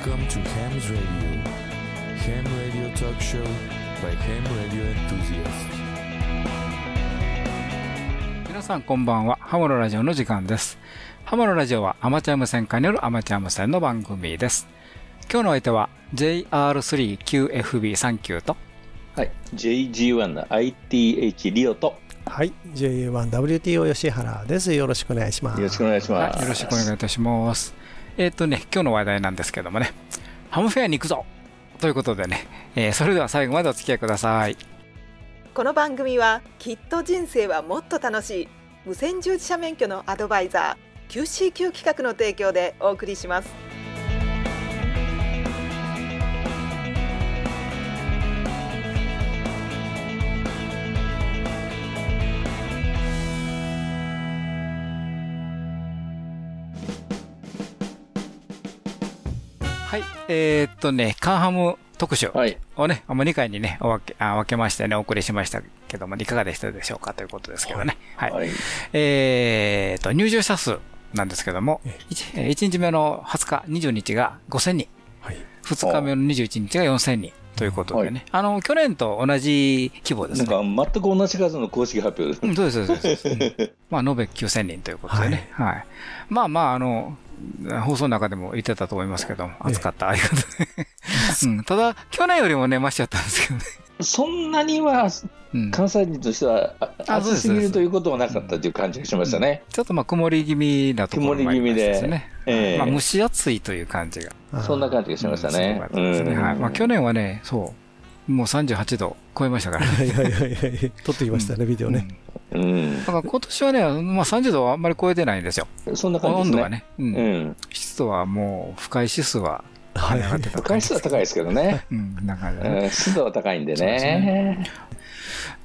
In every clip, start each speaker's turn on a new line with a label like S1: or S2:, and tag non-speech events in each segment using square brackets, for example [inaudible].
S1: Welcome to Ham's Radio. Ham Radio Talk Show by Ham Radio Enthusiasts.
S2: 皆さんこんばんは。ハモのラジオの時間です。ハモのラジオはアマチュア無線化によるアマチュア無線の番組です。今日の相手は JR3QFB39 と
S3: はい。JG1 の ITH リオと、
S4: はい、JA1WTO 吉原です。よろしくお願いします。
S3: よろしくお願いします。
S2: はいよろしくお願いいたします。えっ、とね、今日の話題なんですけどもね、ハムフェアに行くぞ。ということでね、えーそれでは最後までお付き合いください。
S5: この番組はきっと人生はもっと楽しい。無線従事者免許のアドバイザー QCQ 企画の提供でお送りします。
S2: はい。えっ、とね、カンハム特集
S3: はい。
S2: をね、もう2回にね、お分けあ分けましてね、お送りしましたけども、いかがでしたでしょうか？ということですけどね。はい。
S3: はい。
S2: えっと、入場者数なんですけども
S4: え、
S2: 1, 日目の20日、20日が5000人。
S4: はい。
S2: 2日目の21日が4000人ということでね、あの、去年と同じ規模です
S3: なん
S2: ね。
S3: か全く同じ数の公式発表です
S2: うん、そうです、そうです。[laughs] うんまあ、延べ9000人ということでね。はい。まあまあ、あの、放送の中でも言ってたと思いますけど、暑かった、ありがとうね。[laughs] うん、ただ、去年よりもね、ましちゃったんですけどね。
S3: そんなには
S2: うん、
S3: 関西人としては暑すぎるということはなかったという感じがしましたね。
S2: ちょっとまあ、曇り気味なところもありましたしね。
S3: ええ
S2: まあ、蒸し暑いという感じが。
S4: あ
S3: そんな感じがしましたね
S2: まあ、去年はね、そう、もう38度超えましたからね。
S4: はいはいはいはい。撮ってきましたね、ビデオね。
S3: うん
S2: だ。から今年はね、まあ、30度はあんまり超えてないんですよ。
S3: そんな感じですね。
S2: 温度がね。うん
S3: うん。
S2: 湿度はもう、不快指数は跳ね上がってた
S3: 不快湿度は高いですけどね。
S2: うん、な感じでね。
S3: うん湿度は高いんでね。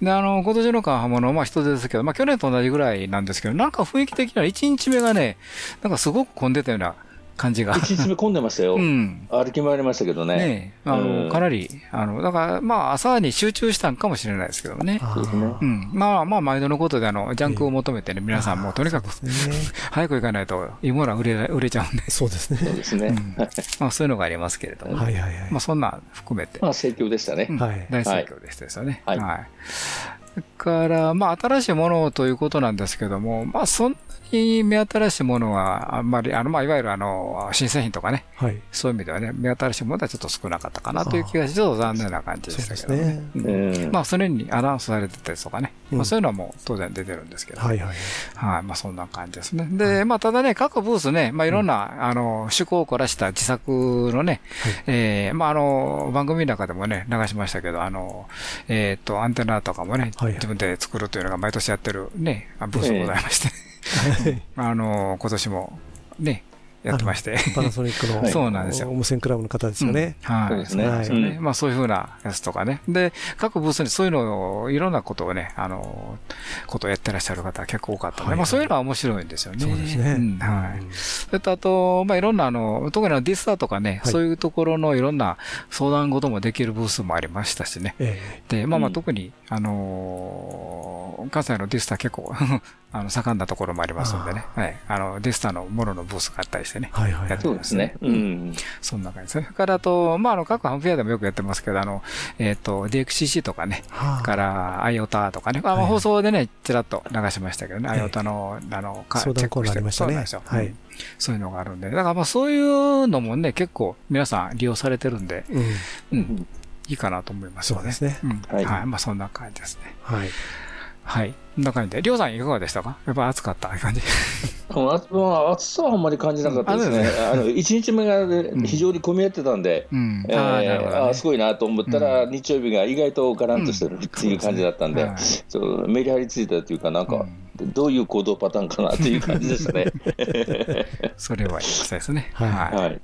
S2: で、あの、今年のカンハムの、まあ人手ですけど、まあ去年と同じぐらいなんですけど、なんか雰囲気的には1日目がね、なんかすごく混んでたような感じが。
S3: 一日目混んでましたよ
S2: う。ん。
S3: 歩き回りましたけどね。
S2: ねえ、あ
S3: う
S2: の、
S3: ん
S2: かなり、あの、だから、まあ朝に集中したんかもしれないですけどね。
S3: うですね
S4: ー
S2: うん。まあまあ、毎度のことで、あの、ジャンクを求めてね、皆さんもうとにかく。[laughs] 早く行かないと、いいものは売れ、売れちゃうんで。
S4: そうですね。
S3: そうですね。
S2: うんまあそういうのがありますけれども。
S4: はいはいはい
S2: まあ。そんな含めて。
S3: まあ盛況でしたね
S2: う。ん
S4: はい
S2: 大盛況でしたですよね。
S3: はい
S2: から、まあ、新しいものということなんですけども、まあ、そんなに目新しいものは、あんまり、あの、まあ、いわゆる、あの、新製品とかね、
S4: はい。
S2: そういう意味ではね、目新しいものはちょっと少なかったかなという気がして、ちょっと残念な感じでしたけどね。まあ、それにアナウンスされてたりとかね、
S4: うん。
S2: まあ、そういうのはもう当然出てるんですけど、
S4: はいはい。
S2: はい、まあそんな感じですね。で、まあただね、各ブースね、まあいろんな、あの、趣向を凝らした自作のね、えーまああの、番組の中でもね、流しましたけど、あの、えっ、と、アンテナとかもね、
S4: はいはい。
S2: 自分で作るというのが毎年やってるね、あブースでございまして、
S4: はい [laughs]
S2: あの、今年もね、やってまして。
S4: パナソニックの、[laughs]
S2: そうなんですよ
S4: 無線クラブの方ですよね。
S2: うんはい。
S3: そうですね
S2: なんよね
S3: う
S2: まあそういうふうなやつとかね。で、各ブースにそういうのを、いろんなことをね、あの、ことをやってらっしゃる方は結構多かったので、
S4: はい
S2: まあそういうのは面白いんですよね。
S4: そうですね。
S2: んはい。
S4: うん
S2: それとあと、まあいろんなあの、特にあの D-STAR とかね、
S4: はい
S2: そういうところのいろんな相談事もできるブースもありましたしね。
S4: え
S2: で、まあまあ
S3: うん
S2: 特に、あのー関西の D-STAR 結構、[laughs] あの、盛んなところもありますんでね。はい。あの、 D-STAR のもののブースがあったりしてね
S4: え。。はいはいはい。
S3: そうですね。うん。
S2: そんな感じですね。それからあと、まあ、あの、各ハムフェアでもよくやってますけど、あの、えっ、と、DXCC とかね、
S4: はあ
S2: から IOTA とかね、あ
S4: はい
S2: まあ放送でね、ちらっと流しましたけどね、
S4: ええ
S2: IOTA の、あの、か
S4: 相談コーナーありましたね
S2: そうなんですよ。
S4: はい
S2: うんそういうのがあるんで、だからまあそういうのもね、結構皆さん利用されてるんで、
S4: うん。
S2: うん、いいかなと思いますよね。
S4: そうですね
S2: うん
S3: はい
S2: はい。まあそんな感じですね。
S4: はい。
S2: はい。こんな感じで。りょうさんいかがでしたか？やっぱ暑かった感じ。
S3: 暑さはあんまり感じなかったですね。あの [laughs] 1日目がね非常に混み合ってたんで、
S2: うん。
S3: え
S2: あ
S3: すごいなと思ったら、日曜日が意外とガランとしてるっていう感じだったんで、メリハリついたというか、なんか、
S2: うん
S3: どういう行動パターンかなという感じでしたね。[laughs]
S2: それは良さですね。
S4: はい
S3: はい。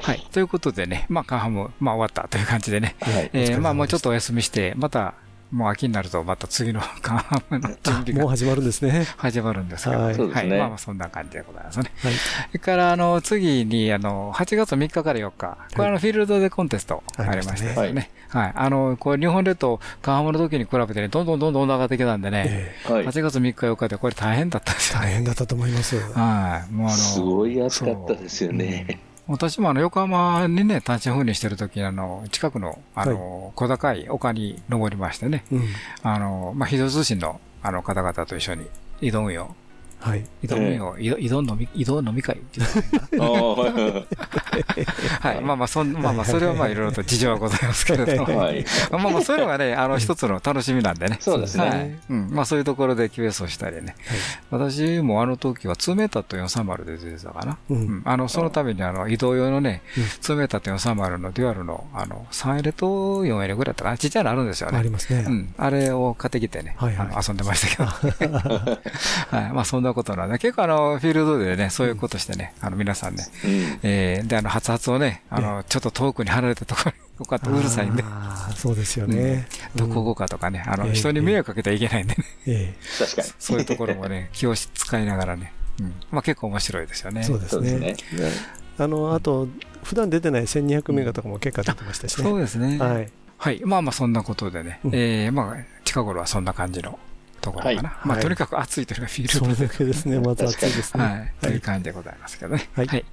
S2: はい。ということでね、まあ、カンハム、まあ終わったという感じでね、
S3: はい。
S2: えー、まあもうちょっ
S4: と。
S2: とお休みして、また、もう秋になるとまた次のカンハムの準備が
S4: もう始まるんですね。
S2: 始まるんですけど、
S4: はい
S3: そうですね
S2: まあまあそんな感じでございますね。
S4: はい。
S2: それから、あの、次に、あの、8月3日から4日、これあの、フィールドでコンテストありましたね。はい。あの、これ日本列島、カンハムの時に比べてね、どんどんどんどん上がってきたんでね、
S4: え
S3: はい。
S2: 8月3日4日でこれ大変だったんですよ
S4: 大変だったと思います。
S2: はい。もうあの、
S3: すごい暑かったですよね。
S2: 私もあの横浜にね、単身赴任してるときに、あの、近くの、あの、小高い丘に登りましてね、
S4: うん。
S2: あの、まあ、非常通信の、あの、方々と一緒に移動運用、
S4: はい。
S2: 移動運用、移動移動飲み、移動飲み会ってい [laughs]
S3: はいはい
S2: はい。まあまあ、そん、まあまあ、それはまあ、いろいろと事情はございますけれども。
S3: はい。[laughs]
S2: まあまあ、そういうのがね、あの、一つの楽しみなんでね。
S3: そうですね
S2: はい。うん。まあ、そういうところで QS をしたりね。私もあの時は2メーターと430で出てたかな。
S4: う。
S2: うんん。あの、そのために、あの、移動用のね
S4: うん、
S2: 2メーターと430のデュアルの、あの、3エレと4エレぐらいだったかな。ちっちゃいのあるんですよね。
S4: ありますね
S2: う。ん。あれを買ってきてね、
S4: はいはい
S2: あの遊んでましたけど。[laughs] はい。まあ、そんなことなんで、結構あの、フィールドでね、そういうことしてね、あの、皆さんね、
S3: うん
S2: えー、で、あの、発発をね、あの、ちょっと遠くに離れたところに、こうやってうるさいんで、
S4: ああ、そうですよね。
S2: どこ動かとかね、あの、
S4: ええ
S2: 人に迷惑かけてはいけないんでね、
S4: え
S3: 確かに。
S2: そういうところもね、気を使いながらね、うん。まあ結構面白いですよね。
S4: え、そうですね
S3: ね。。
S4: あの、あと、普段出てない1200メガとかも結構出てましたしね。
S2: そうですね。
S4: はい。
S2: はい。まあまあそんなことでね、
S4: うん
S2: えー、まあ、近頃はそんな感じのところかな。
S3: はい
S2: まあ
S4: はい
S2: とにかく暑いというのがフィー
S4: それ
S2: ルド
S4: だけですね。まず暑いですね。
S2: はい。という感じでございますけどね。
S4: はい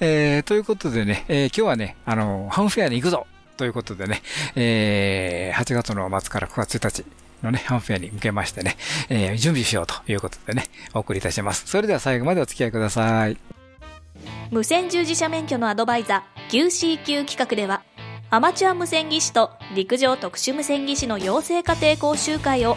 S2: えー、ということでね、えー、今日はね、あの、ハンフェアに行くぞということでね、えー、8月の末から9月1日のね、ハンフェアに向けましてね、えー、準備しようということでね、お送りいたします。それでは最後までお付き合いください。
S6: 無線従事者免許のアドバイザー QCQ 企画ではアマチュア無線技師と陸上特殊無線技師の養成家庭講習会を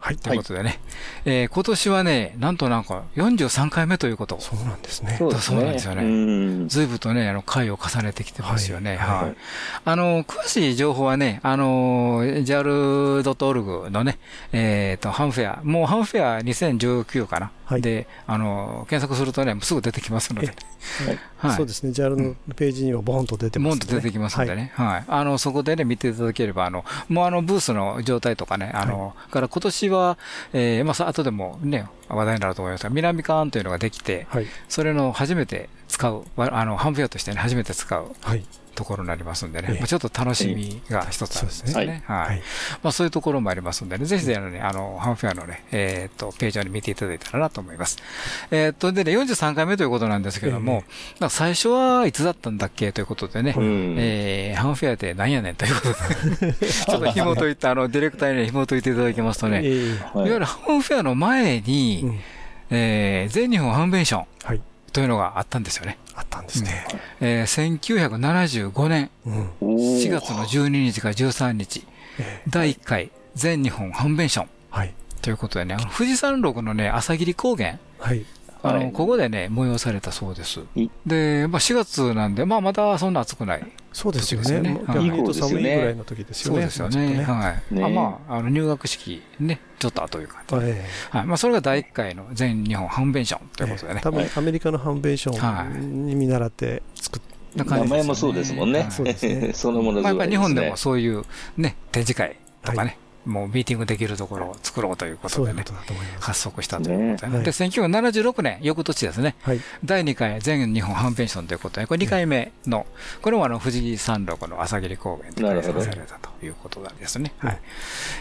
S4: はい。
S2: ということでね、えー今年はね、なんとなんか43回目ということ。
S4: そうなんですね。
S3: そう
S2: なん
S3: ね。
S2: ですよね
S3: うん
S2: ずいぶんとね、あの、回を重ねてきてますよね。
S4: は
S2: はいい。
S3: はい
S2: あの、詳しい情報はね、あの、JAL.org のね、えっ、と、ハンフェア、もうハンフェア2019かな。
S4: はい
S2: で、あの、検索するとね、すぐ出てきますので。はい。
S4: そうですね。JAL のページにはボンと出てますね。
S2: ボンと出てきますんでね。はい。あの、そこでね、見ていただければ、あの、もうあの、ブースの状態とかね、あの、から今年は、えー、まあ、さ後でもね、話題になると思いますが、南館というのができて、
S4: はい。
S2: それの初めて使う、わあの、ハンフェアとしてね、初めて使う
S4: はい。
S2: ところになりますんでね、
S4: ええ
S2: まあちょっと楽しみが一つあるんですね。はい。
S4: はい。
S2: まあそういうところもありますんでね、ぜひね、あの、ハンフェアのね、えっと、ページを見ていただいたらなと思います。えっと、でね、43回目ということなんですけども、まあ最初はいつだったんだっけということでね、
S3: うん
S2: えーハンフェアって何やねんということで、[laughs] ちょっと紐解いて、あの、ディレクターにね紐解いていただきますとね、い
S4: ええ
S2: わゆるハンフェアの前に、
S4: うん
S2: えー全日本ハンベンション
S4: はい。
S2: というのがあったんですよね。
S4: あったんですね。
S2: えー1975年
S4: うん。
S2: 4月の12日から13日、
S4: ええ
S2: 第1回全日本ハンベンション
S4: はい。
S2: ということでね、富士山麓のね、朝霧高原、
S4: はい。
S2: あの、
S3: はい
S2: ここでね、催されたそうです
S3: い。
S2: で、まあ4月なんで、まあまだそんな暑くない。
S4: そうですよね。
S2: そうですよね
S4: 逆に言うと寒いぐらいの時ですよね。
S2: そうですよね。
S4: ちょっ
S2: はい。
S3: ね
S2: あまあ、あの入学式ね、ちょっと後という感じ
S4: と。ねえ
S2: はい。まあ、それが第1回の全日本ハンベンションということでね。
S4: え多分アメリカのハンベンショ
S2: はい
S4: ンに見習って作っ
S2: な感じですよね
S3: 名前もそうですもんね
S2: はい。
S4: そうですね [laughs]
S3: そのもの
S2: まあ、やっぱり日本でも
S3: す
S2: そういうね、展示会とか
S4: は
S2: ね、もうミーティングできるところを作ろうということでね。発足したということでね。
S4: ね
S2: で、1976年、翌年ですね、
S4: はい。
S2: 第2回全日本ハンベンションということで、これ2回目の、これもあの富士山麓の朝霧高原で開催されたということなんですね。はい。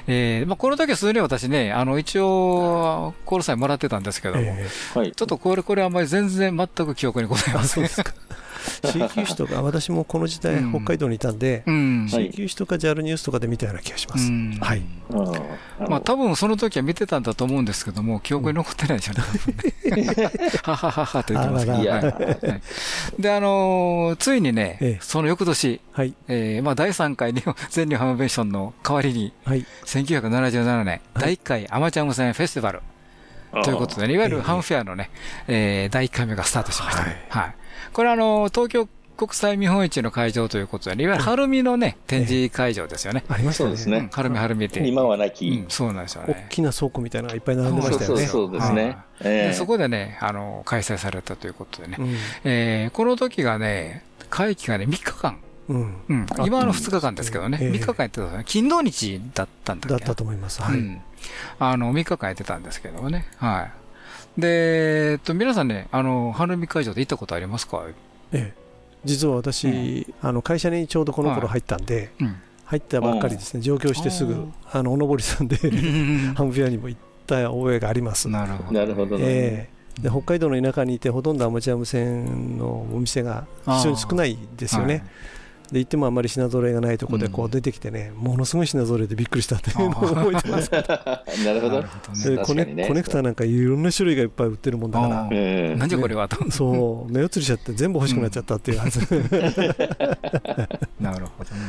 S2: えーまあ、この時は数に私ね、あの、一応、コールサインもらってたんですけども、
S4: え
S3: はい。
S2: ちょっとこれ、これあんまり全然全く記憶にございません。
S4: え C 級市とか、私もこの時代
S2: うん
S4: 北海道にいたんで、C 級市とか JAL ニュースとかで見たような気がします。
S2: うん
S4: はい。
S3: あ
S2: まあ多分その時は見てたんだと思うんですけども、記憶に残ってないでしょうね。[laughs] ははははと言ってますはいはいで、あのーついにね、
S4: ええ
S2: その翌年、
S4: はい。
S2: えーまあ第3回日本全日本ハンベンションの代わりに、
S4: はい。
S2: 1977年、第1回アマチュア無線フェスティバルということでね、いわゆるハンフェアのね、えー第1回目がスタートしましたね。はい。これあの、東京国際見本市の会場ということでね、いわゆる晴海のね、展示会場ですよね。
S4: ありましたね。
S3: そうですね
S2: うん晴海晴海って。
S3: 今はな
S2: う
S3: き
S2: ん、。そうなんですよ
S4: 大
S2: ね。
S4: きな倉庫みたいなのがいっぱい並んでましたよね。
S3: そうそうですね。
S2: そこでね、あの、開催されたということでね、
S4: うん
S2: えーこの時がね、会期がね、3日間
S4: うん。
S2: うん、今の2日間ですけどね、
S4: ええ
S2: 3日間やってたんですね、金土日だったんだ
S4: だったと思います。はい。
S2: うん、あの3日間やってたんですけどもね、はい。で、えっと、皆さんね、あの、花見会場で行ったことありますか？
S4: ええ。実は私、あの会社にちょうどこの頃入ったんで、
S2: うん。
S4: 入ったばっかりですね、上京してすぐ、あの、おのぼりさんで、[laughs] ハンフェアにも行った覚えがあります。
S2: なるほど。
S3: なるほどね。
S4: ええで北海道の田舎にいて、ほとんどアマチュア無線のお店が非常に少ないですよね。で行ってもあんまり品揃えがないところでこ
S2: う
S4: う出てきてね、ものすごい品揃えでびっくりしたっていうのを覚えてます。[laughs]
S3: なるほど
S2: なる。ほどね。
S4: でコネコネクタなんかいろんな種類がいっぱい売ってるもんだから
S2: あ、
S3: うん
S2: なんじゃこれはと。
S4: そう、目移りしちゃって全部欲しくなっちゃったっていうやつ。
S2: なるほどね。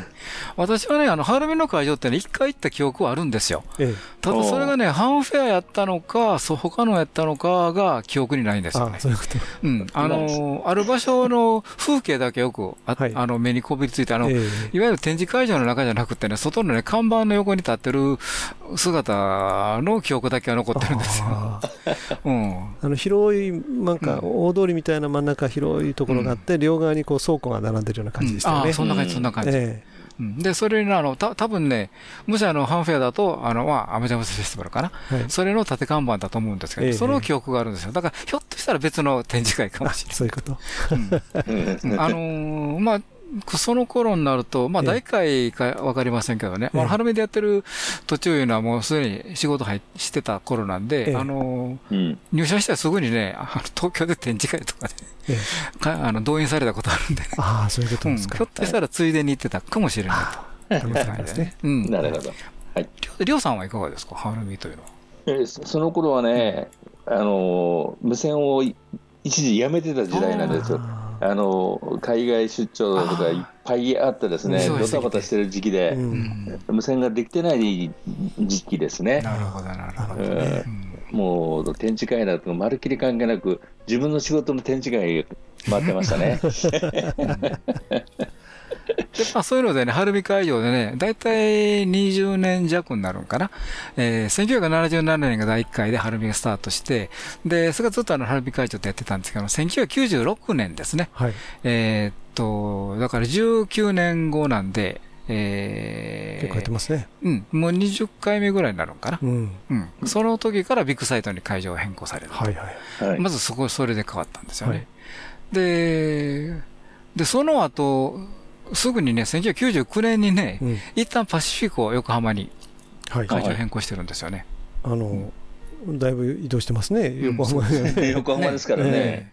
S2: 私はね、あの、ハルミの会場ってね、一回行った記憶はあるんですよ。
S4: ええ、
S2: ただそれがね、ハンフェアやったのか、そう、他のやったのかが記憶にないんですよね
S4: あ。そういうこと。
S2: うん。あの、ある場所の風景だけよく、あ
S4: はい
S2: あの、目にこびりついて、あの、
S4: え
S2: いわゆる展示会場の中じゃなくてね、外のね、看板の横に立ってる姿の記憶だけは残ってるんですよ。
S4: あ
S2: うん。
S4: あの広い、なんか大通りみたいな真ん中広いところがあって、両側にこう倉庫が並んでるような感じでしたよね
S2: ああ、。そんな感じ、そんな感じ。
S4: え
S2: うんで、それにあの、た、多分ね、もしあの、ハンフェアだと、あの、まあ、アメジャムスフェスティバルかな。
S4: えはい
S2: それの縦看板だと思うんですけど、
S4: ええ
S2: その記憶があるんですよ。だから、ひょっとしたら別の展示会かも
S4: あ
S2: しれ
S4: そういうこと。
S2: ない。うんあのーまあ、その頃になると、まあ、
S4: ええ。
S2: 大会かわかりませんけどね、まあ、
S4: ええ
S2: 春目でやってる途中いうのはもうすでに仕事入してた頃なんで、
S4: ええ。
S2: あのー
S3: うん。
S2: 入社してすぐにね、あの東京で展示会とかで、
S4: ええ。
S2: かあの動員されたことあるんで、
S4: ああ、そういうこと
S2: うん、
S4: ですか。
S2: ひょっとしたらついでに行ってたかもしれないと。
S3: なるほど。
S2: りょりょうさんはいかがですか、ハルミというのは。
S3: えーそその頃はね、あの無線をい一時やめてた時代なんですよ。
S4: あ
S3: あの海外出張とかいっぱいあってですね、ドタバタしてる時期
S4: ー
S3: で無線ができてない時期ですね。
S2: なるほど、なるほど。
S3: え
S2: うん
S3: もう展示会などまるっきり関係なく、自分の仕事の展示会回ってましたね。[laughs] [laughs]
S2: で、まあそういうのでね、晴海会場でね、だいたい20年弱になるんかな。えー、1977年が第1回で晴海がスタートして、で、それがずっとあの晴海会場ってやってたんですけど、1996年ですね。
S4: はい。
S2: えーっと、だから19年後なんで、えー、
S4: 結構やってますね。
S2: うん、もう20回目ぐらいになるんかな。
S4: うん。
S2: うん。その時からビッグサイトに会場が変更される。
S4: はいはい。
S3: はい
S2: まずそこ、それで変わったんですよね。
S4: はい
S2: で、で、その後、すぐにね、1999年にね、
S4: うん。
S2: 一旦パシフィコを横浜に
S4: はい。
S2: 会場変更してるんですよね。
S4: あの、だいぶ移動してますね、
S2: ん
S4: 横浜に。[laughs]
S3: 横浜ですからね。
S4: ね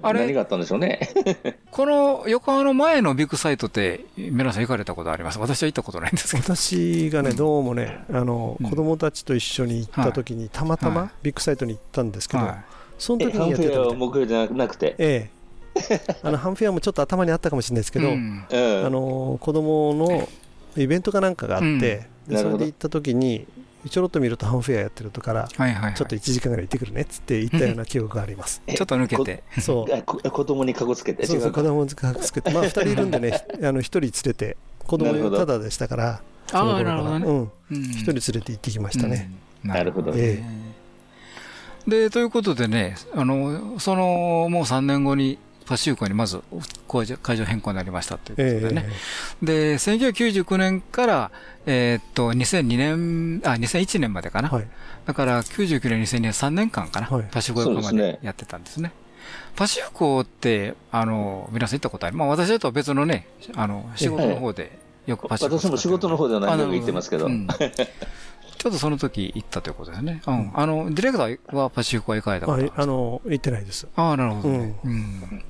S2: あれ
S3: 何があったんでしょうね。[laughs]
S2: この横浜の前のビッグサイトって、皆さん行かれたことあります？私は行ったことないんですけど。
S4: 私がね、どうもね、あの
S2: うん
S4: 子供たちと一緒に行った時に、たまた
S2: はい
S4: まビッグサイトに行ったんですけど、
S2: は
S4: その時にやってたみ
S3: 目標じゃなくて。
S4: ええ。[laughs] あのハンフェアもちょっと頭にあったかもしれないですけ
S2: い。
S4: ど、
S2: うん
S3: うん
S4: あの子供のイベントかなんかがあって、
S2: うん
S4: それで行った時に、ちょろっと見るとハンフェアやってるとから、
S2: はいはいはい。
S4: ちょっと1時間ぐらい行ってくるねっつって行ったような記憶があります。
S3: え [laughs]
S2: ちょっと抜けて。[laughs]
S4: そう。
S3: 子供にかこつけて。
S4: そうそう、子供をつけて、まあ2人いるんでね、あの1人連れて、子供ただでしたから、
S2: ああ、
S4: その頃から
S2: なるほどね。
S4: うん、
S2: うん
S4: 1人連れて行ってきましたね。
S2: うん
S3: なるほど
S4: え
S2: で、ということでね、あの、その、もう3年後に、パシフィコにまず会場会場変更になりましたという
S4: え
S2: ことでね。
S4: え
S2: で、1999年から、えーっと、2002年、あ、2001年までかな。
S4: はい。
S2: だから、99年、2002年、3年間かな。
S4: はい
S2: パシフィコ横浜
S3: そうで
S2: やってたんですね。パシフィコって、あの、皆さん行ったことあるまあ、私だとは別のね、あの、仕事の方で、よくパシフィコ
S3: 私も仕事の方では何度も行ってますけど。[laughs]
S2: うんちょっとその時行ったということですね。うん。あの、ディレクターはパシフィコは行かれたことあ
S4: ああの、行ってないです。
S2: ああ、なるほどね。うん。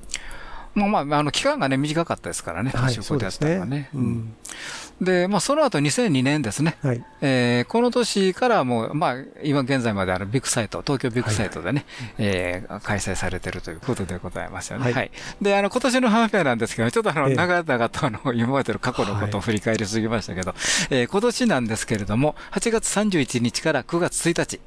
S2: まあまあ、あの、期間がね、短かったですからね、パ
S4: はい、
S2: シフィコではね。。で、まあ、その後2002年ですね。
S4: はい。
S2: えーこの年からもう、まあ、今現在まであるビッグサイト、東京ビッグサイトでね、えー開催されてるということでございますよね。は。
S4: はいい
S2: で、あの、今年のハンフェアなんですけど、ちょっとあの、
S4: ええ
S2: 長々とあの、今までの過去のことを振り返りすぎましたけど、えー今年なんですけれども、8月31日から9月1日。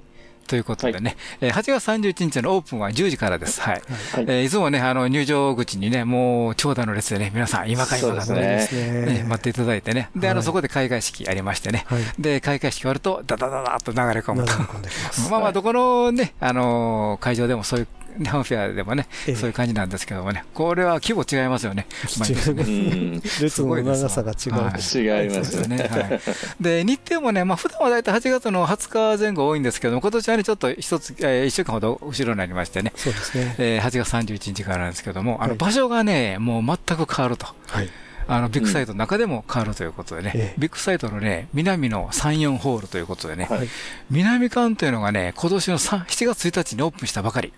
S2: ということでね、えー8月31日のオープンは10時からです。はい。
S3: はい
S2: えーいつもね、あの、入場口にね、もう長蛇の列でね、皆さん今か今かとね、
S3: ね
S2: ね待っていただいてね。で、あの、
S4: はい
S2: そこで開会式ありましてね。
S4: はい。
S2: で、開会式終わると、ダダダダッと流れ込むと。[laughs] まあまあ、どこのね、あのー会場でもそういう日本フェアでもね、そういう感じなんですけどもね、これは規模違いますよね。
S4: 違います。列の長さが違う。
S3: 違いますよね。はい。
S2: で、日程もね、まあ普段は大体8月の20日前後多いんですけども、今年はね、ちょっと一つ、えー、1週間ほど後ろになりましてね、
S4: そうですね。
S2: えー、8月31日からなんですけども、あの場所がね、もう全く変わると。はい。あのビッグサイトの中でも変わるということでね、うん、ビッグサイトのね、南の3、4ホールということでね、はい、南館というのがね、今年の7月1日にオープンしたばかり。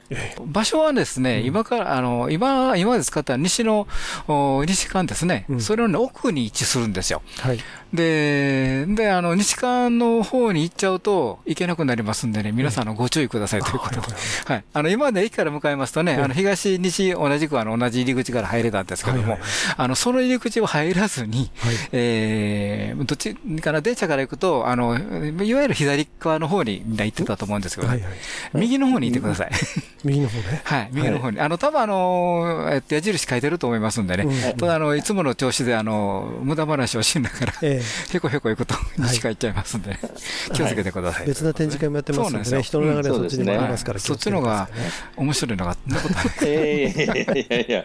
S2: 場所はですね、うん、今から、あの、今、今まで使った西の、西館ですね、うん、それの、ね、奥に位置するんですよ。はい、で、で、あの、西館の方に行っちゃうと行けなくなりますんでね、皆さんのご注意くださいということで。はい。あの、今まで駅から向かいますとね、あの、東、西、同じくあの、同じ入り口から入れたんですけども、あの、その入り口を入らずに、はい、えー、どっちかな、電車から行くと、あの、いわゆる左側の方にみんな行ってたと思うんですけど、ね、はいはい、右の方に行ってください。
S4: 右の方ね。[laughs]
S2: はい、右の方に。あの、多分あの、えっと、矢印書いてると思いますんでね、ただあの、いつもの調子であの、無駄話をしながら、えー、へこへこ行くと西側行っちゃいますんで、気をつけてください。
S4: 別な展示会もやってますんでね、人の流れはそっちにもありますから、
S2: そっちのが面白いのが、そんなことない。[laughs] いやいやいや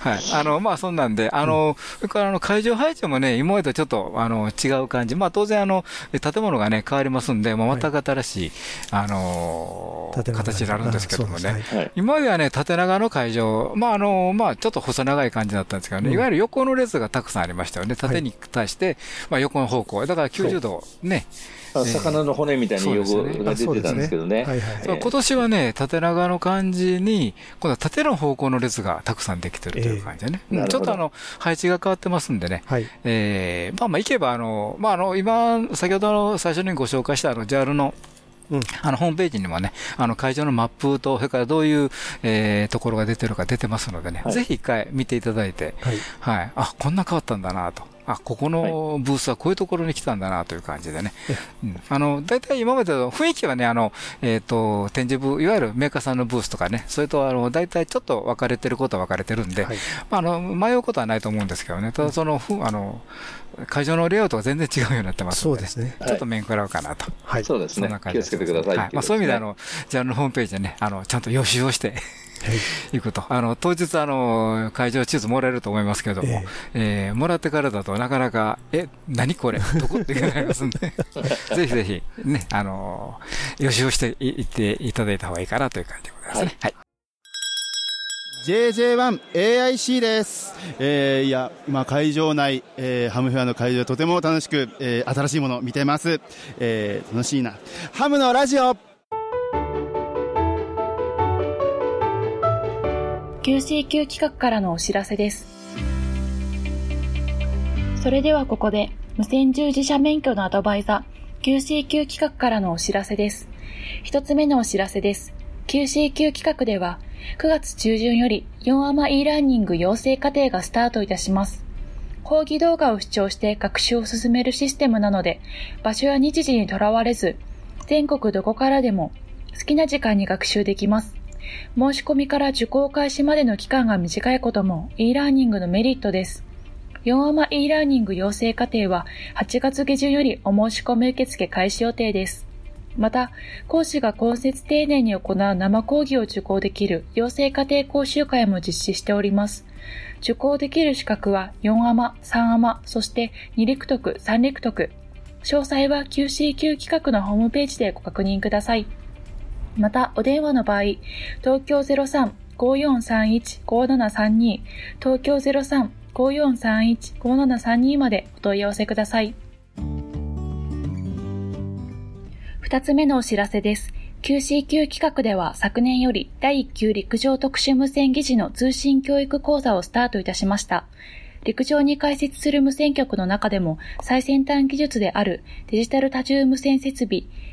S2: はい。あの、まあそんなんで、あの、それからあの、会場配置もね、今までとちょっと、あの、違う感じ。まあ当然あの、建物がね、変わりますんで、まあ全く新しい、あの、形になるんですけどもね。今まではね、縦長の会場、まああの、まあちょっと細長い感じだったんですけどね、いわゆる横の列がたくさんありましたよね。縦に対して、まあ横の方向。だから90度ね。
S3: 魚の骨みたいに横が出てたんですけどね。
S2: 今年はね、縦長の感じに、今度は縦の方向の列がたくさんできてるという感じでね。ちょっとあの、配置が変わってますんでね。はい、えー、まあまあ行けば、あの、まああの、今、先ほどの最初にご紹介したあの、JAL のうん、あのホームページにもね、あの会場のマップと、それからどういう、えー、ところが出てるか出てますのでね、はい、ぜひ一回見ていただいて、はい、はい、あこんな変わったんだなと。あここのブースはこういうところに来たんだなという感じでね、うん、あの大体今までの雰囲気はね、あのえーと、展示部、いわゆるメーカーさんのブースとかね、それとあの大体ちょっと分かれてることは分かれてるんで、はい、まあ、あの迷うことはないと思うんですけどね、ただその、あの会場のレイアウトが全然違うようになってますので、そうですね、ちょっと面食らうかなと、
S3: はい、そうですね、気をつけてください、はい。
S2: まあ、そういう意味であの、ジャンルホームページでね、あのちゃんと予習をして行くと。あの、当日、あの、会場地図もらえると思いますけれども、えー、えー、もらってからだとなかなか、え、何これ？どこってなりますんで、[laughs] ぜひぜひ、ね、あの、予習をしていっていただいた方がいいかなという感じでございますね。はい、はい
S7: JJ1AIC です。えー、いや、今会場内、えー、ハムフェアの会場とても楽しく、えー、新しいものを見てます。えー、楽しいな。ハムのラジオ
S8: QCQ 企画からのお知らせです。それではここで、無線従事者免許のアドバイザー、QCQ 企画からのお知らせです。一つ目のお知らせです。QCQ 企画では、9月中旬より4アマ e ラーニング養成課程がスタートいたします。講義動画を視聴して学習を進めるシステムなので、場所や日時にとらわれず、全国どこからでも好きな時間に学習できます。申し込みから受講開始までの期間が短いことも e ラーニングのメリットです。4アマ e ラーニング養成課程は8月下旬よりお申し込み受付開始予定です。また、講師が今節丁寧に行う生講義を受講できる養成課程講習会も実施しております。受講できる資格は4アマ、3アマ、そして2陸徳、3陸徳。詳細は QCQ 企画のホームページでご確認ください。また、お電話の場合、東京03-5431-5732、東京03-5431-5732までお問い合わせください。二つ目のお知らせです。QCQ 企画では昨年より第1級陸上特殊無線技師の通信教育講座をスタートいたしました。陸上に開設する無線局の中でも最先端技術であるデジタル多重無線設備、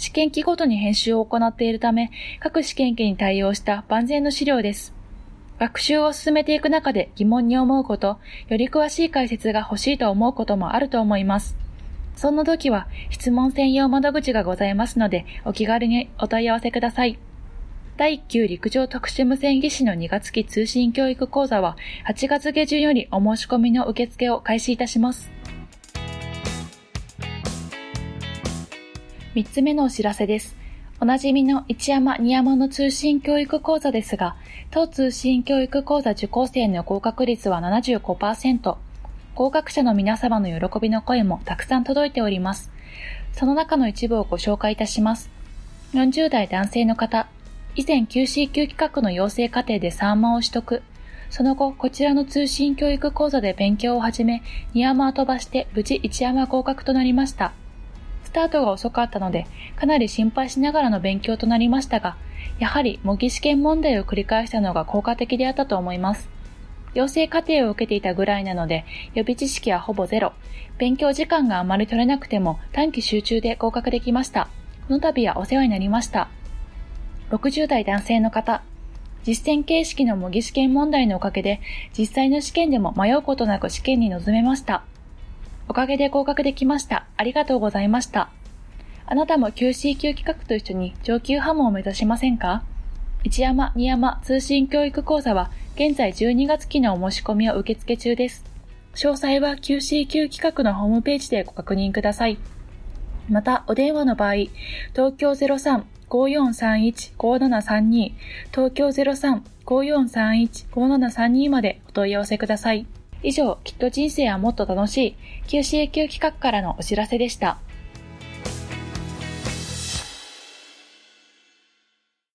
S8: 試験期ごとに編集を行っているため、各試験機に対応した万全の資料です。学習を進めていく中で疑問に思うこと、より詳しい解説が欲しいと思うこともあると思います。そんな時は質問専用窓口がございますので、お気軽にお問い合わせください。第1級陸上特殊無線技師の2月期通信教育講座は8月下旬よりお申し込みの受付を開始いたします。3つ目のお知らせです。おなじみの一山二山の通信教育講座ですが、当通信教育講座受講生の合格率は75%、合格者の皆様の喜びの声もたくさん届いております。その中の一部をご紹介いたします。40代男性の方、以前 QC 級企画の養成課程で3万を取得。その後、こちらの通信教育講座で勉強を始め、2山を飛ばして無事1山合格となりました。スタートが遅かったので、かなり心配しながらの勉強となりましたが、やはり模擬試験問題を繰り返したのが効果的であったと思います。養成課程を受けていたぐらいなので、予備知識はほぼゼロ。勉強時間があまり取れなくても短期集中で合格できました。この度はお世話になりました。60代男性の方。実践形式の模擬試験問題のおかげで、実際の試験でも迷うことなく試験に臨めました。おかげで合格できました。ありがとうございました。あなたも QC 級企画と一緒に上級ハムを目指しませんか？一山二山通信教育講座は現在12月期のお申し込みを受付中です。詳細は QCQ 企画のホームページでご確認ください。また、お電話の場合、東京03-5431-5732、東京03-5431-5732までお問い合わせください。以上、きっと人生はもっと楽しい QCQ 企画からのお知らせでした。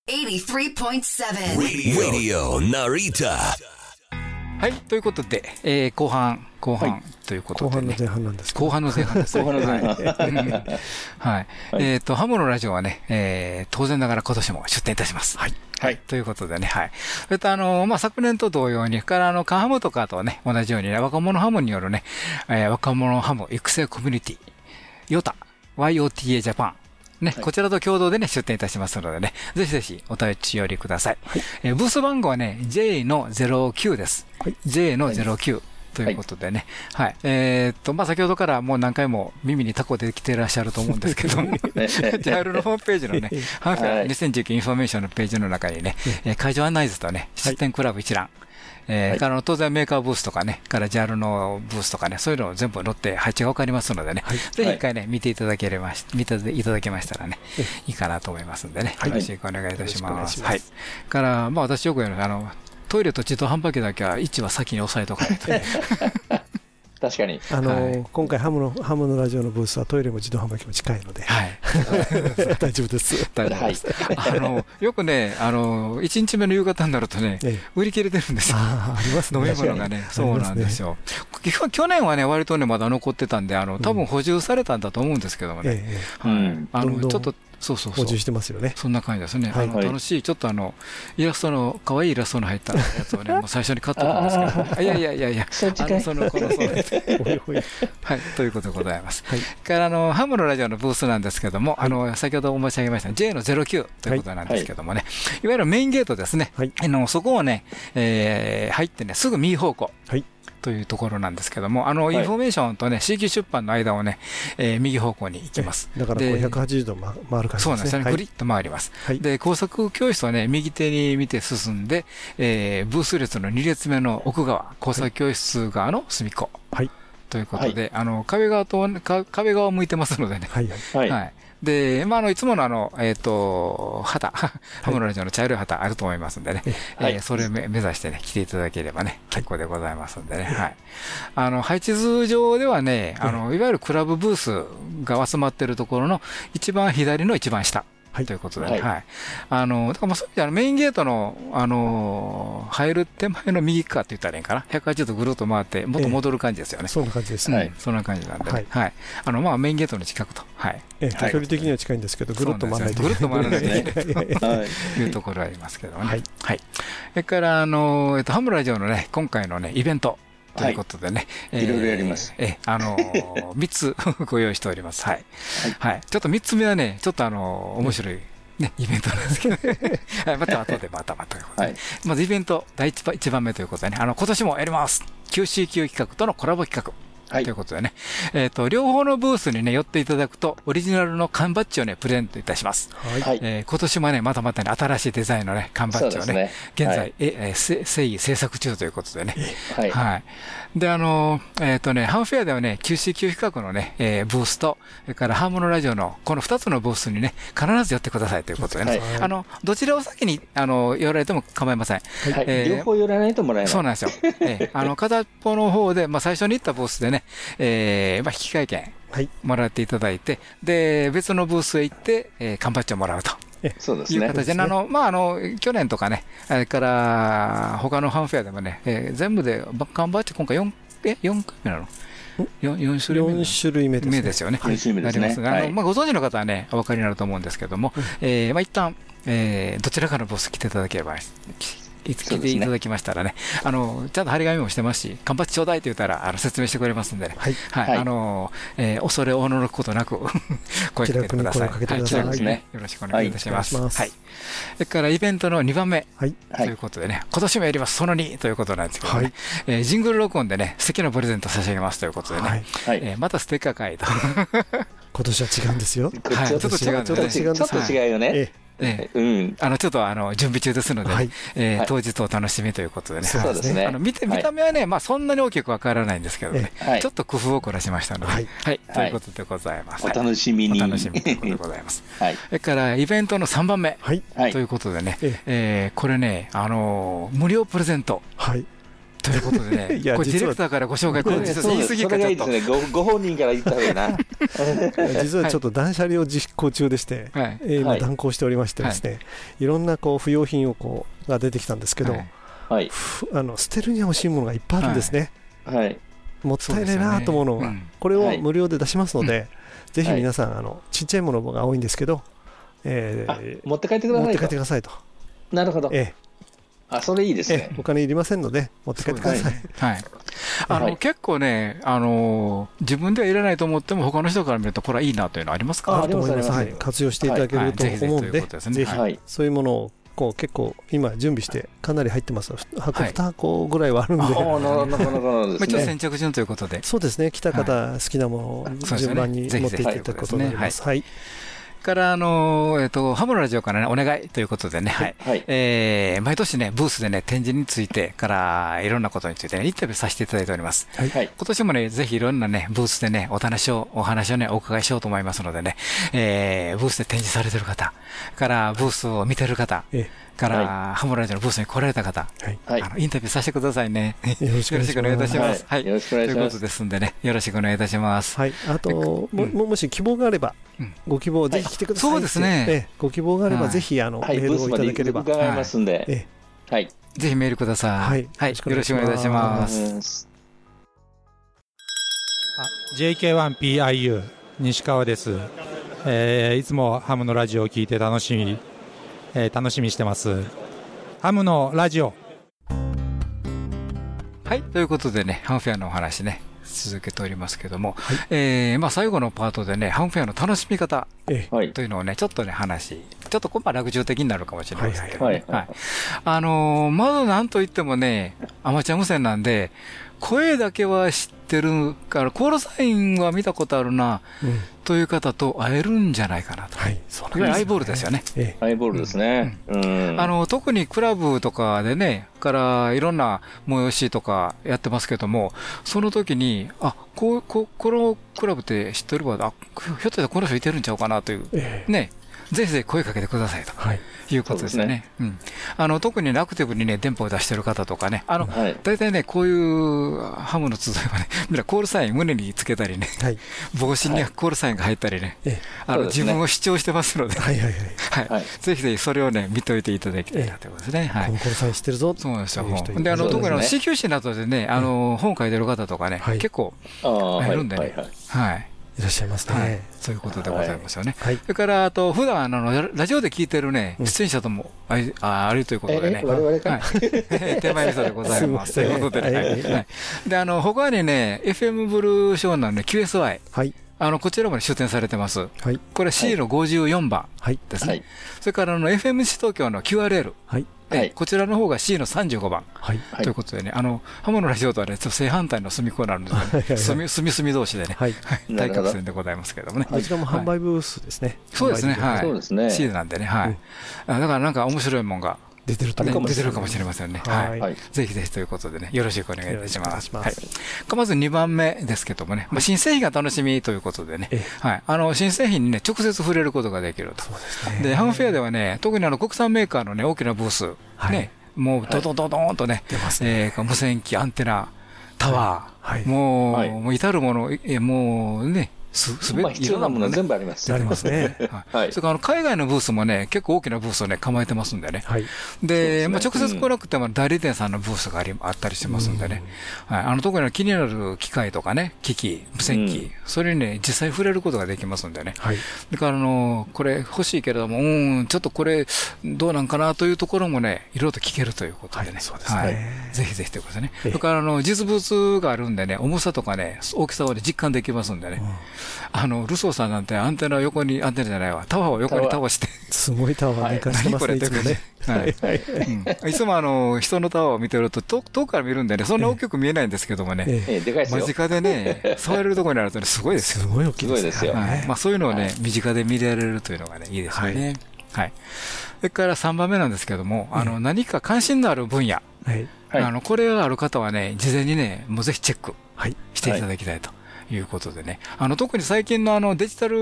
S2: 83.7 Radio Narita はい、ということで、えー、後半、後半、ということ
S4: で、ね、後半の前半なんです
S2: 後半の前半です、
S3: ね。後半の前半。
S2: はい。えっ、ー、と、ハムのラジオはね、えー、当然ながら今年も出展いたします。はい。はい。ということでね、はい。それと、あの、まあ、昨年と同様に、から、あの、関ハムとかとね、同じように、ね、若者ハムによるね、えー、若者ハム育成コミュニティ、ヨタ、YOTA Japan、ね、はい、こちらと共同でね、出展いたしますのでね、ぜひぜひお立ち寄りください。はい、えー、ブース番号はね、J の09です。はい、J の09。ということでね。はい。はい、えー、っと、まあ、先ほどからもう何回も耳にタコできていらっしゃると思うんですけど、[laughs] JAL のホームページのね、[laughs] ハムフェア2019インフォメーションのページの中にね、会場案内図とね、出展クラブ一覧、えー、から当然メーカーブースとかね、から JAL のブースとかね、そういうのを全部載って配置が分かりますのでね、はい、ぜひ一回ね、見ていただければ、見ていただけましたらね、いいかなと思いますんでね、よろしくお願いいたします。はい。から、まあ私よく言うのあの、トイレと自動販売機だけは位置は先に押さえとかないと、ね。
S3: 確かに。
S4: あの、はい、今回ハムの、ハムのラジオのブースはトイレも自動販売機も近いので。はい。[laughs] 大丈夫です。
S2: 大丈夫です。あの、よくね、あの、1日目の夕方になるとね、売り切れてるんですよ。ありますね。飲み物がね、そうなんですよ。去年はね、割とね、まだ残ってたんで、あの、多分補充されたんだと思うんですけどもね。はい。あの、ちょっと、そうそうそう。補充
S4: してますよね。
S2: そんな感じですね。あの楽しい、ちょっとあの、イラストの、可愛いイラストの入ったやつをね、[laughs] もう最初に買っとくんですけど、[laughs] いやいやいやいや、あの、その、この、そう [laughs] はい、ということでございます。はい。から、あの、ハムのラジオのブースなんですけども、あの、先ほど申し上げました J の09ということなんですけどもね、いわゆるメインゲートですね。はい。あの、そこをね、え入ってね、すぐ右方向。はい。というところなんですけども、あの、インフォメーションとね、CQ 出版の間をね、えー、右方向に行きます。
S4: だからこう180度回る感じですね。
S2: そうなんですね。ぐりっと回ります。はい、で、工作教室をね、右手に見て進んで、えー、ブース列の2列目の奥側、工作教室側の隅っこ。はい。ということで、あの、壁側と、壁側を向いてますのでね。
S4: はい
S3: はい。はい。
S2: で、まあ、あの、いつものあの、えっ、と、旗、[laughs] ハムのラジオの茶色い旗あると思いますんでね、
S3: はい。
S2: えーそれを目目指してね、来ていただければね、結構でございますんでね、はい。あの、配置図上ではね、あの、いわゆるクラブブースが集まってるところの一番左の一番下。ということでね、
S3: はい
S2: はい。あの、だからまあそういう意味であのメインゲートの、あの、入る手前の右側って言ったらいいんかな？180度ぐるっと回って、もっと戻る感じですよね。
S4: そんな感じです。
S3: はい
S2: うんそんな感じなんで、
S4: は
S2: ね、はい。あの、まあ、メインゲートの近くと。はい。
S4: ええ距離的には近いんですけど、ぐるっと回らないといけない。
S2: ぐるっと回らないといけない [laughs]
S3: はい。
S2: というところはありますけどもね。
S4: はい。
S2: はい。それから、あの、えっと、ハムラジオのね、今回のね、イベント。ということでね。えー
S3: いろいろやります
S2: え、あの、[laughs] 3つご用意しております。はい。はい。ちょっと3つ目はね、ちょっとあの、面白い。ね、イベントなんですけど、[laughs] はい、また後でまたまたということで、
S3: はい
S2: まずイベント第一番一番目ということでね、あの、今年もやります !QCQ 企画とのコラボ企画。
S3: はい
S2: ということでね、えっ、と、両方のブースにね、寄っていただくと、オリジナルの缶バッジをね、プレゼントいたします。
S4: はい。
S3: はい。
S2: えー今年もね、またまたね、新しいデザインのね、缶バッジをね、
S3: ね
S2: 現在、
S3: はい
S2: ええーせ誠意制作中ということでね。
S3: はい。
S2: はい。で、あのー、えっ、とね、ハンフェアではね、QCQ 比較のね、えーブースと、それからハーモノラジオのこの2つのブースにね、必ず寄ってくださいということでね。
S3: はい
S2: あの、どちらを先に、あの、寄られても構いません。
S3: はい
S2: えー
S3: 両方寄らないともらえない。
S2: そうなんですよ。えーあの、片っぽの方で、まあ、最初に行ったブースでね、えーまあ、引き換え券
S4: はい。
S2: もらっていただいて、で、別のブースへ行って、えー缶バッジをもらうと。
S3: そうですね。
S2: いう形で、あの、まあ、あの、去年とかね、それから、他のハンフェアでもね、えー全部で、バ缶バッジ今回4、え、4回目なの ?4、4種類目
S4: 4種類目ですね。
S2: 目ですよね。
S3: 四種類目ですね
S2: なりますがあの
S3: はい
S2: まあ、ご存知の方はね、お分かりになると思うんですけども、えーまあ、一旦、えーどちらかのボス来ていただければ、き来
S3: そうですね
S2: ていただきましたらね、あの、ちゃんと張り紙もしてますし、缶バッジちょうだいと言ったら、あの、説明してくれますんでね。
S4: はい。
S2: あの、えー恐れおののくことなく [laughs] 声かけてください。
S4: 気楽に声をかけてください
S2: は
S3: そうですね
S2: よろしくお願いいたします。
S4: はい
S2: はい。それからイベントの2番目。
S4: はい。
S3: はい
S2: ということでね、今年もやります、その2ということなんですけどね、
S4: はい
S2: えージングル録音でね、素敵なプレゼント差し上げますということでね、
S4: はい。
S3: はい。
S2: えーまたステッカー会と、[laughs]
S4: 今年は違うんですよ。
S2: はい
S3: ちょっと
S2: 違うんですね
S3: ちょっとちょっと違うよね。
S4: え
S2: えー
S3: うん。
S2: あのちょっとあの準備中ですので、
S4: はい
S3: はい
S2: えー当日お楽しみということでね、
S4: そう
S3: ですね。
S2: あの見て
S3: はい
S2: 見た目はね、まあ、そんなに大きくわらないんですけどね、
S3: はい
S2: ちょっと工夫を凝らしましたので、は
S4: はいい
S2: ということでございます。
S3: お楽しみに。
S2: お楽しみということでございます。[laughs]
S3: はい。
S2: それからイベントの3番目。
S4: はい。
S3: はい
S2: とい。うことでね、
S4: ええ
S2: えーこれね、あのー無料プレゼント
S4: はい。
S2: ということでね
S4: い、や
S2: これディレクターからご紹介、これ実は言い過ぎ
S3: そ
S2: かちょっと
S3: れがいいです。ね。ごご本人から言った方がいいな。[laughs]
S4: 実はちょっと断捨離を実行中でして、
S2: はい
S4: えー今
S3: はい
S4: 断行しておりましてですね、い、ろんなこう不要品をこうが出てきたんですけど、
S2: はい
S3: はい。
S4: ふあの捨てるには欲しいものがいっぱいあるんですね。
S3: はい。
S4: もったいないなと思うのが、
S2: そう
S4: これを
S3: はい
S4: 無料で出しますので、ぜひ皆さん、あのちっちゃいものが多いんですけど、え
S3: あ
S4: ー、
S3: 持って帰ってくださいと
S4: 持って帰ってく。ださいと、
S3: なるほど。
S4: え
S3: あ、それいいです
S4: え
S3: ね。
S4: え。お金いりませんので、持って帰ってください。
S2: はい。あの、
S3: はい。
S2: 結構ね、あのー自分ではいらないと思っても、他の人から見ると、これはいいなというのはありますか？
S3: あ
S4: あると思います、はい、活用していただけると思うんで、ぜひ
S3: はい。
S4: そういうものをこう結構今準備してかなり入ってます。箱
S2: はい。
S4: 2箱ぐらいはあるんで、
S3: ああ、なるほど、なるほどで
S2: まあ、一応。先着順ということで。
S4: そうですね。来た方好きなものを順番に持っていっていただくことになります。はい
S2: から、あのーえっ、と、ハムのラジオからね、お願いということでね、はい。
S3: はい。
S2: えー毎年ね、ブースでね、展示についてから、いろんなことについてね、インタビューさせていただいております。
S3: はい。
S2: 今年もね、ぜひいろんなね、ブースでね、お話を、お話をね、お伺いしようと思いますのでね、えーブースで展示されてる方、から、ブースを見てる方、
S4: え
S2: から、ハムラジオのブースに来られた方、
S4: はい。
S3: はい。
S2: あ。の、インタビューさせてくださいね。
S4: よろしくお願い
S2: いいたします。
S3: はい。よろしくお願いします。
S2: ということです。んでね、よろしくお願いいたします。
S4: はい、あと、も
S2: うん。
S4: ももし希望があれば、
S2: うん。
S4: ご希望、ぜひ来てください。
S2: そうですね。
S4: ええご希望があれば、
S2: はい。
S4: ぜひあの、
S3: はい。
S4: メールをいただければ、
S3: 伺いますんで。
S4: え
S3: はい。
S2: ぜひメールください。
S4: はい。
S2: はい。よろしくお願いいたします。
S3: うん
S9: JK1PIU 西川です、えーいつもハムのラジオを聞いて楽しみ、えー楽しみにしてますハムのラジオ
S2: はい。ということでね、ハンフェアのお話ね、続けておりますけども、えーまあ最後のパートでね、ハンフェアの楽しみ方。というのをね、ちょっとね、話、ちょっとこれ楽中的になるかもしれませんけど、
S3: はいはい
S2: はい。あのーまずなんといってもね、アマチュア無線なんで、声だけは知ってるから、コールサインは見たことあるな、
S4: うん
S2: という方と会えるんじゃないかなと。
S4: はい、そう
S2: いわゆるアイボールですよね。
S4: え
S3: ハイボールですね。うん。
S2: あの、特にクラブとかでね、からいろんな催しとかやってますけども、その時に、あ、こう、こう、このクラブって知ってるわ、あ、ひょっとしたらこの人いてるんちゃうかなという、
S4: ええ
S2: ね、ぜひぜひ声かけてくださいと。
S4: はい。
S2: いうことですよね。うん。あの、特にねアクティブにね、電波を出してる方とかね、あの、
S3: はい。
S2: 大体ね、こういうハムの集いはね、みんなコールサイン胸につけたりね、
S4: はい。
S2: 帽子にコールサインが入ったりね、
S4: え
S2: あの、自分を主張してますので、
S4: はいはいはい。
S2: はい、
S3: はい
S2: ぜひぜひそれをね、見といていただきたいなということですね。はい
S4: この。コールサイン知ってるぞ。
S2: そうなんですよ。で、あの、特にあの CQC などでね、あの、本書いてる方とかね、
S4: はい
S2: 結構、
S3: い。
S2: るんでね
S3: はいはい
S4: らっしゃいます
S2: はい
S4: ね。。
S2: そういうことでございますよね。
S4: はい。
S2: それから、あと、普段あの、ララジオで聞いてるね、
S4: うん
S2: 出演者ともあいああるということでね
S3: え、。我々か
S2: はい。[laughs] 手前味噌でございます。[laughs] と
S4: すい
S2: うことでね。
S4: はい
S2: で、あの、他にね、FM ブルーショーなんで QSY。
S4: はい。
S2: あの、こちらもね出展されてます。
S4: はい。
S2: これ C の54番
S4: はい。
S2: ですね
S3: はい。。
S2: それから、あの、FMC 東京の QRL。
S4: はい。
S2: え
S3: はい
S2: こちらの方が C の35番。
S4: はい。
S3: はい
S2: ということでね、あの、ハモのラジオとはね、ちょっと正反対の隅っこになるんですよね。隅、隅隅同士でね。
S4: はい。
S2: 対角線でございますけどもね。
S4: こちらも販売ブースですね。
S2: そうですね、はい。
S3: そうですね
S2: C なんでね、はい。あだからなんか面白いもんが、
S4: 出てると
S2: ね出てるかもしれませんね。
S4: は
S2: はい。ぜひぜひということでね、よろしくお願いいたします。はい
S4: ま。
S2: まず2番目ですけどもね、まあ、新製品が楽しみということでね
S4: え、
S2: はい。あの、新製品にね、直接触れることができると。
S4: そうですね。
S2: で、ハムフェアではね、特にあの、国産メーカーのね、大きなブース、
S4: はい
S2: ね、もうドドドドーンとね、
S4: 出ますね。
S2: えー無線機、アンテナ、タワー、
S4: はい。
S2: もう、
S3: はい
S2: もう至るもの、えもうね、す、すべ
S3: まあ、必要なものは全部あります。
S4: ありますね。[laughs]
S2: はい
S3: はい
S2: それからあの海外のブースもね、結構大きなブースをね、構えてますんでね。
S4: はい。
S2: で、まあ、直接来なくても代理店さんのブースがありあったりしますんでね。はい。あの、特に気になる機械とかね、機器、無線機、
S3: うん
S2: それにね、実際触れることができますんでね。
S4: はい。
S2: だから、あの、これ欲しいけれども、うん、ちょっとこれ、どうなんかなというところもね、いろいろと聞けるということでね。
S4: はいそうですね
S2: はいぜひぜひということでね。
S4: ええ
S2: それから、あの、実物があるんでね、重さとかね、大きさをね、実感できますんでね。あの、ルソーさんなんてアンテナを横に、アンテナじゃないわ、タワーを横に倒して、
S4: すごいタワー寝かしてますね、いつもね。
S2: はい
S3: はい。
S2: うんいつもあの、人のタワーを見てると、遠遠くから見るんでね、そんな大きく見えないんですけどもね、
S3: でかい。
S2: 間近でね、[laughs] 触れるところにあるとね、すごいですよ。
S4: すごい大きいです
S3: よ
S2: はいまあ、そういうのをね、身近で見られるというのがね、いいですよね。はい。それから3番目なんですけども、あの、何か関心のある分野、
S4: はい。
S3: はい
S2: あの、これがある方はね、事前にね、もうぜひチェック
S4: はい。
S2: していただきたいと。いうことでね。あの、特に最近のあの、デジタル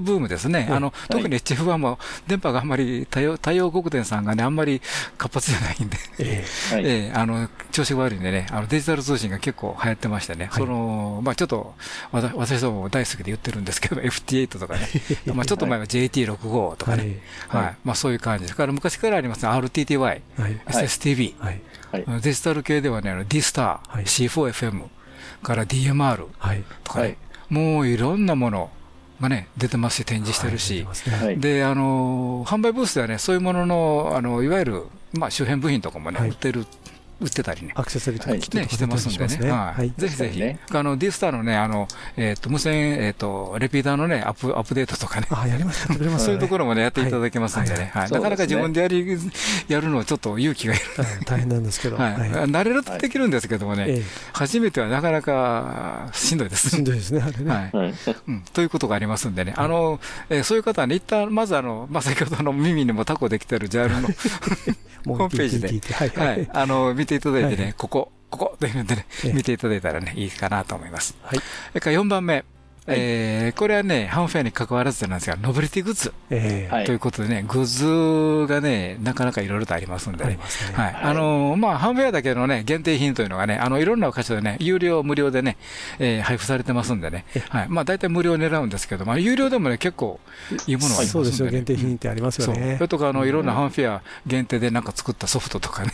S2: ブームですね。
S4: うん
S2: あの、特に HF1 も電波があんまり、太陽、太陽国電さんがね、あんまり活発じゃないんで、
S4: え [laughs]
S3: はい。
S2: ええ。あの、調子が悪いんでね、あの、デジタル通信が結構流行ってましてね、
S4: はい。
S2: その、まあちょっと、私ども大好きで言ってるんですけど、FT8 とかね、[laughs] まあちょっと前は JT65 とかね、
S4: い。
S2: はい、まあそういう感じです。から昔からありますね、RTTY、
S4: はい。
S2: SSTV。デジタル系ではね、あの D スター、
S4: はい。
S2: C4FM から DMR
S4: はい。
S2: とかね、
S3: はい。
S2: もういろんなものがね、出てますし、展示してるし、で、あの、販売ブースではね、そういうものの、あの、いわゆる、まあ周辺部品とかもね、
S4: はい。
S2: 売ってる、売ってたりね。
S4: アクセサリーとか
S2: ね、
S4: か
S2: してますんでね。は。
S4: はいい。
S2: ぜひぜひ。
S3: ね
S2: あの、D スターのね、あの、えっ、と、無線、えっ、と、レピーターのね、アップ、アップデートとかね。
S4: あ、やりました。やってくれます
S2: そういうとこ
S4: ろ。
S2: ろもね、やっていただけますんでね。なかなか自分でやり、やるのちょっと勇気がいる。
S4: 大変なんですけど。
S2: はい。
S4: はい。
S2: 慣れるとできるんですけどもね、
S4: ええ。
S2: 初めてはなかなかしんどいです。
S4: しんどいですね、あれね。
S2: はい。
S3: はい。
S2: うん、ということがありますんでね、あの、えーそういう方はね、一旦、まずあの、まあ、先ほどの耳にもタコできてる JAL の [laughs]
S4: もう
S2: ホームページで
S4: はい。、
S2: あの、見ていただいてね、
S4: はい
S2: ここ、ここというのでね、
S4: ええ
S2: 見ていただいたらね、いいかなと思います。
S4: はい。
S2: それから4番目。えーこれはね、ハンフェアに関わらずなんですが、ノベリティグッズ
S4: ええ。
S3: はい
S2: ということでね、グッズがね、なかなかいろいろとありますんでね。
S4: あ
S2: のーまあ、ハンフェアだけのね、限定品というのがね、あの、いろんな箇所でね、有料、無料でね、えー配布されてますんでね。はい。まあ、大体無料を狙うんですけど、まあ、有料でもね、結構いいものがありますんで、ね。
S4: そうですよ、限定品ってありますよ。ね
S2: それ。とか、あの、いろんなハンフェア限定でなんか作ったソフトとかね、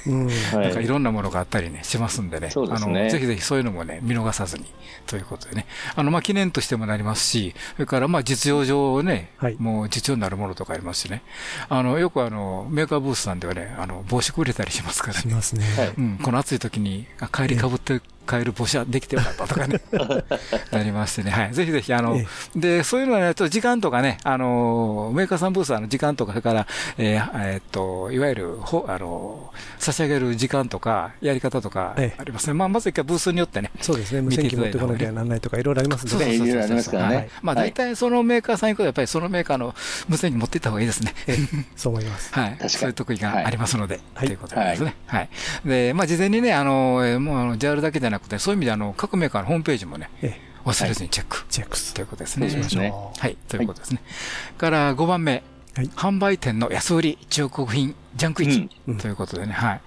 S2: なんかいろんなものがあったりね、しますんでね。
S3: そうですね
S2: あの、ぜひぜひそういうのもね、見逃さずに、ということでね。あの、まあ、記念としてもなりますし、それから、まあ、実用上ね、
S4: はい
S2: もう実用になるものとかありますしね。あの、よくあの、メーカーブースさんではね、あの、帽子くれたりしますからね。
S4: しますね。
S3: はい
S2: うん、この暑い時にあ帰りかぶって買える募集できてよかったとかね、[laughs] なりましてね、はい、ぜひぜひ、あの、で、そういうのはね、ちょっと時間とかね、あの、メーカーさんブースはの時間とか、それから、えー、えー、っと、いわゆる、ほ、あの、差し上げる時間とか、やり方とか、ありますね。まあ、まず一回ブースによってね、
S4: そうですね、無線機持ってこなきゃならないとか、いろいろありますんで
S3: ね。そうそうそうそう。はい。
S2: まあ、大体そのメーカーさん行くと、やっぱりそのメーカーの無線機持っていった方がいいですね。
S4: そう思います。[laughs]
S2: はい。そういう得意がありますので、ということですね。はい。で、まあ、事前にね、あの、もう、あの、JAL だけじゃなくて、そういう意味で、あの、各メーカーのホームページもね、忘れずにチェック。
S4: チェック。
S2: ということですね。しましょう。はい。ということですね。から5番目。販売店の安売り中古品ジャンク市。ということでね、はい。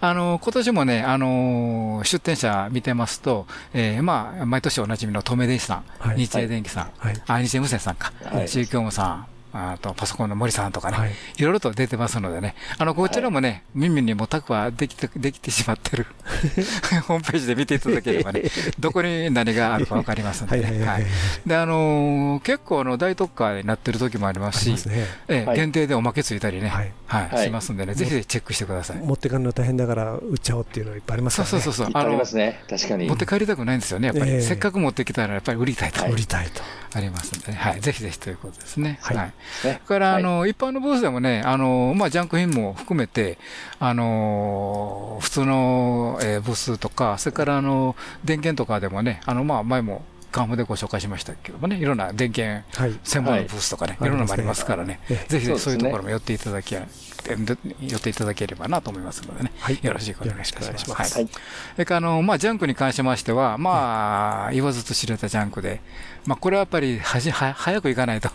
S2: あの、今年もね、あの、出店者見てますと、えー、まあ、毎年おなじみの透明電子さん、日英電機さん、あ、日英無線さんか、中京無さん、あとパソコンの森さんとかね、はい、いろいろと出てますのでね、あのこちらもね、耳にもタクはできてできてしまってる。[laughs] ホームページで見ていただければね、[laughs] どこに何があるか分かりますので、ね、であの結構あの大特価になってる時もありますし、ね。え限定でおまけついたりね、はい。はいしますんでね、ぜひチェックしてください。
S4: 持って帰るの大変だから売っちゃおうっていうのいっぱいありますから
S2: ね。そうそうそう
S3: ありますね、確かに。
S2: 持って帰りたくないんですよね、やっぱり、せっかく持ってきたらやっぱり売りたいと。
S4: 売りたいと。
S2: ありますんで、はい、ぜひぜひということですね。はい。それから、あの、一般のブースでもね、あの、まあ、ジャンク品も含めて、あの、普通の、えー、ブースとか、それから、あの、電源とかでもね、あの、まあ、前も、カンフでご紹介しましたけどもね、いろんな電源専門のブースとかね、いろんなのもありますからね、ぜひぜひそういうところも寄っていただき、寄っていただければなと思いますのでね、よろしくお願いします。はい。それから、あの、まあ、ジャンクに関しましては、まあ、言わずと知れたジャンクで、まあ、これはやっぱりはじは早く行かないと。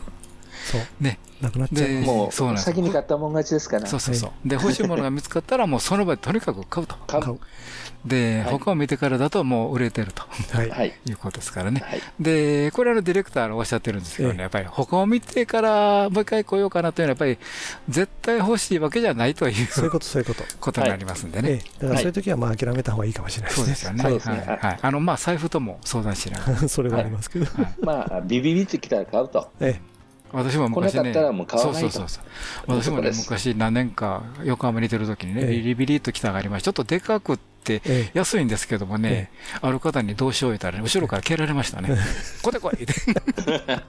S4: そう。ね。なくなっちゃう。
S3: もう、そうなん先に買ったもん勝ちですから。
S2: そうそうそう。で、欲しいものが見つかったら、もうその場でとにかく買うと。買う。で、他を見てからだともう売れてると、はい、いうことですからね。で、これはのディレクターがおっしゃってるんですけどね、やっぱり他を見てからもう一回来ようかなというのは、やっぱり絶対欲しいわけじゃないという、
S4: そういうこと、そういうこと。
S2: ことになりますんでね。
S4: だからそういう時はまあ諦めた方がいいかもしれないですね。
S2: そうですよね。はい。あの、まあ、財布とも相談しなが
S4: ら。[laughs] それはありますけど。
S3: まあ、ビビビってきたら買うと。ええ
S2: 私も昔ね、
S3: そうそう
S2: そうそう。私もね、昔何年か横浜にいてる時にね、ビリビリと来たがありまして、ちょっとでかくて、安いんですけどもね、ある方にどうしよう言ったら、ね、後ろから蹴られましたね。こてこいって。[laughs]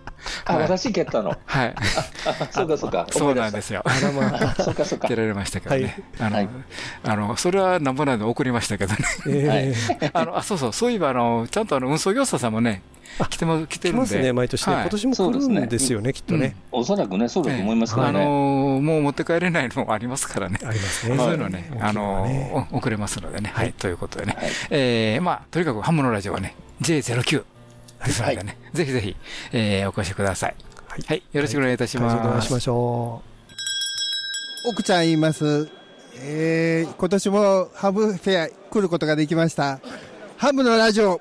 S3: あ、私蹴ったの
S2: はい。[laughs]
S3: そうかそうか。
S2: そうなんですよ。[laughs]
S3: そうかそうか。
S2: 蹴られましたけどね。あの、あの、それはなんぼなんで送りましたけどね。あの、あ、そうそう、そういえば、あの、ちゃんとあの、運送業者さんもね、来ても来てるんで。
S4: ね、毎年ね。今年も来るんですよね、きっとね。
S3: おそらくね、そうだと思いますからね。
S2: あの、もう持って帰れないのありますからね。
S4: ありますね。
S2: そういうのね、あの、遅れますのでね。はい、ということでね。えまあ、とにかくハムのラジオはね、J09 ですのでね、ぜひぜひ、えお越しください。はい、よろしくお願いいたします。
S4: お願いしましょ
S10: う。奥ちゃん言います。えー、今年もハムフェア来ることができました。ハムのラジオ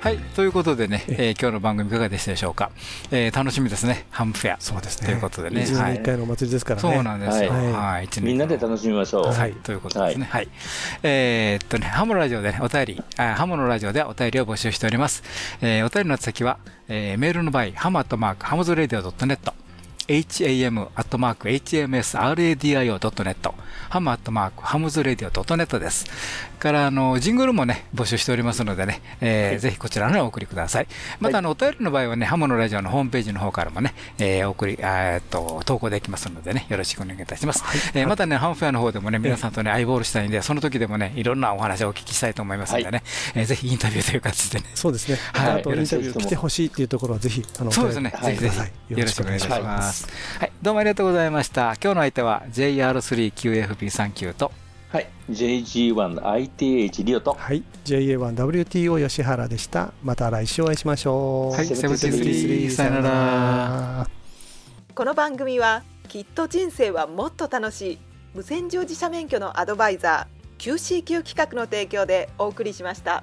S2: はい、ということでね、えー、今日の番組いかがでしたでしょうか？えー、楽しみですね、ハムフェア。
S4: そうですね。
S2: ということでね。
S4: 1年1回のお祭りですからね。
S2: そうなんですよ。
S3: はい。みんなで楽しみましょう。
S2: はい、ということですね。はい。えっとね、ハムのラジオでね、お便り、ハムのラジオではお便りを募集しております。えー、お便りの先は、えー、メールの場合、ハムアットマーク、 Ham's Radio アットマーク hamsradio.net ハムアットマーク hamsradio.net です。からあのジングルもね募集しておりますのでね、えー、ぜひこちらのお送りください。またあのお便りの場合はね、ハムのラジオのホームページの方からもね、えー、送りえっと投稿できますのでね、よろしくお願いいたします。はい、えー、またね、ハムフェアの方でもね、皆さんとね、アイボールしたいんで、その時でもね、いろんなお話をお聞きしたいと思いますのでね、はい、えー、ぜひインタビューという形でね。
S4: そうですね。はい、あとインタビュー来てほしいっていうところはぜひ
S2: あのそうですね、ぜひぜひよろしくお願いします。はい、どうもありがとうございました。今日の相手は JR3QFB39 と
S3: はい、JG1ITH リオと、
S4: はい、JA1WTO 吉原でした。また来週お会いしましょう。
S2: はい、セブンティスさよなら。
S5: この番組はきっと人生はもっと楽しい無線乗自社免許のアドバイザー QCQ 企画の提供でお送りしました。